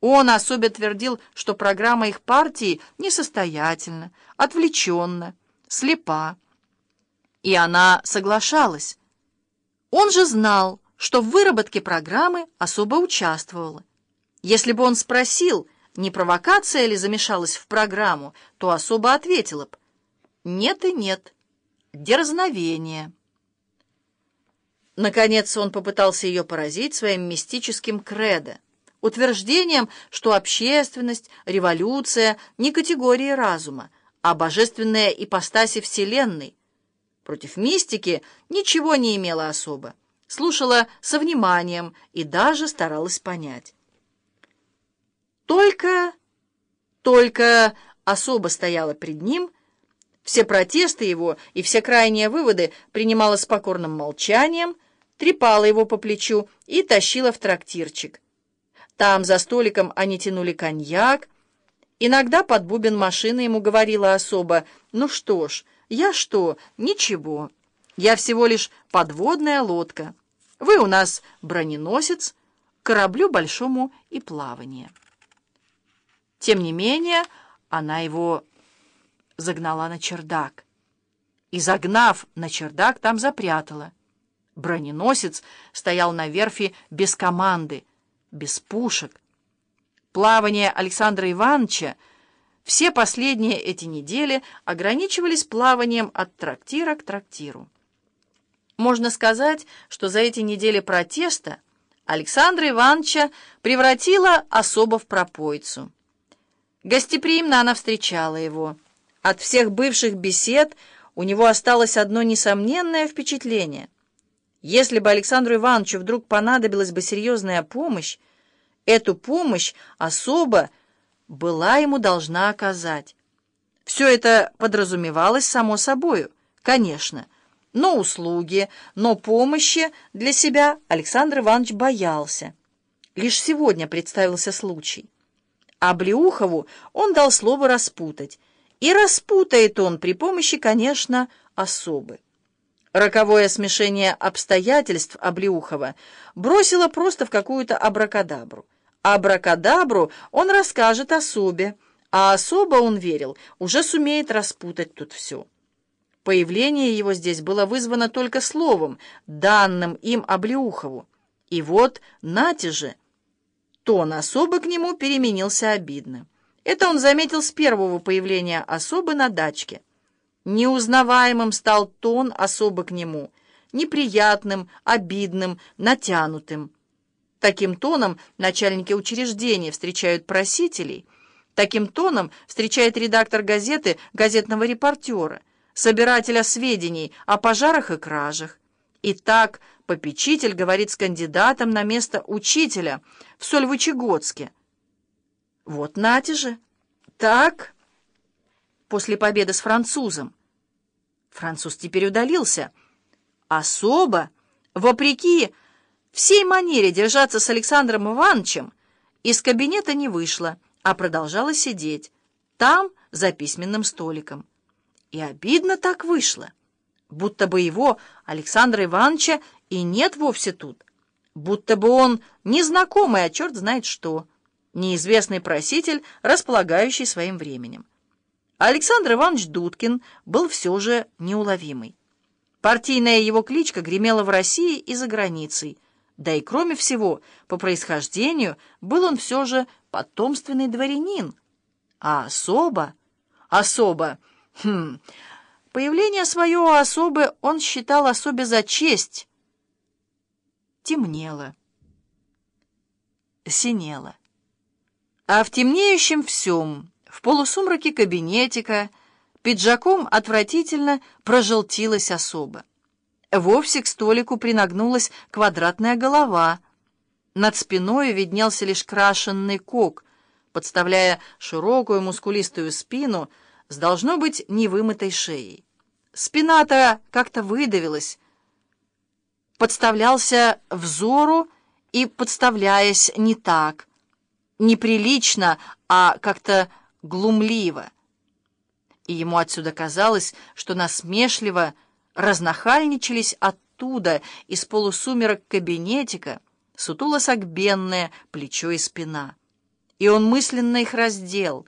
Он особо твердил, что программа их партии несостоятельна, отвлеченна, слепа. И она соглашалась. Он же знал, что в выработке программы особо участвовала. Если бы он спросил, не провокация ли замешалась в программу, то особо ответила бы «нет и нет, дерзновение». Наконец он попытался ее поразить своим мистическим кредо, утверждением, что общественность, революция не категории разума, а божественная ипостаси Вселенной. Против мистики ничего не имела особо, слушала со вниманием и даже старалась понять. Только, только особо стояла пред ним, все протесты его и все крайние выводы принимала с покорным молчанием, трепала его по плечу и тащила в трактирчик. Там за столиком они тянули коньяк. Иногда под бубен машины ему говорила особо, «Ну что ж, я что? Ничего. Я всего лишь подводная лодка. Вы у нас броненосец, кораблю большому и плавание». Тем не менее, она его загнала на чердак. И, загнав на чердак, там запрятала. Броненосец стоял на верфи без команды, без пушек. Плавание Александра Ивановича все последние эти недели ограничивались плаванием от трактира к трактиру. Можно сказать, что за эти недели протеста Александра Ивановича превратила особо в пропойцу. Гостеприимно она встречала его. От всех бывших бесед у него осталось одно несомненное впечатление. Если бы Александру Ивановичу вдруг понадобилась бы серьезная помощь, эту помощь особо была ему должна оказать. Все это подразумевалось само собою, конечно, но услуги, но помощи для себя Александр Иванович боялся. Лишь сегодня представился случай. А Блеухову он дал слово распутать. И распутает он при помощи, конечно, особы. Роковое смешение обстоятельств Облеухова бросило просто в какую-то абракадабру. Абракадабру он расскажет особе, а особо, он верил, уже сумеет распутать тут все. Появление его здесь было вызвано только словом, данным им Облеухову. И вот, нате же, Тон особо к нему переменился обидно. Это он заметил с первого появления особы на дачке. Неузнаваемым стал тон особо к нему, неприятным, обидным, натянутым. Таким тоном начальники учреждения встречают просителей, таким тоном встречает редактор газеты газетного репортера, собирателя сведений о пожарах и кражах. И так попечитель говорит с кандидатом на место учителя в Сольвычегодске. Вот нате же. Так, после победы с французом. Француз теперь удалился. Особо, вопреки всей манере держаться с Александром Ивановичем, из кабинета не вышла, а продолжала сидеть. Там, за письменным столиком. И обидно так вышло будто бы его, Александра Ивановича, и нет вовсе тут, будто бы он незнакомый, а черт знает что, неизвестный проситель, располагающий своим временем. Александр Иванович Дудкин был все же неуловимый. Партийная его кличка гремела в России и за границей, да и кроме всего, по происхождению был он все же потомственный дворянин. А особо, особо, хм... Появление свое у особы он считал особе за честь. Темнело. Синело. А в темнеющем всем, в полусумраке кабинетика, пиджаком отвратительно прожелтилась особа. Вовсе к столику принагнулась квадратная голова. Над спиной виднелся лишь крашенный кок, подставляя широкую мускулистую спину — с должно быть невымытой шеей. Спина-то как-то выдавилась, подставлялся взору и, подставляясь не так, неприлично, а как-то глумливо. И ему отсюда казалось, что насмешливо разнахальничались оттуда, из полусумерок кабинетика, сутуло-согбенное плечо и спина. и он мысленно их раздел —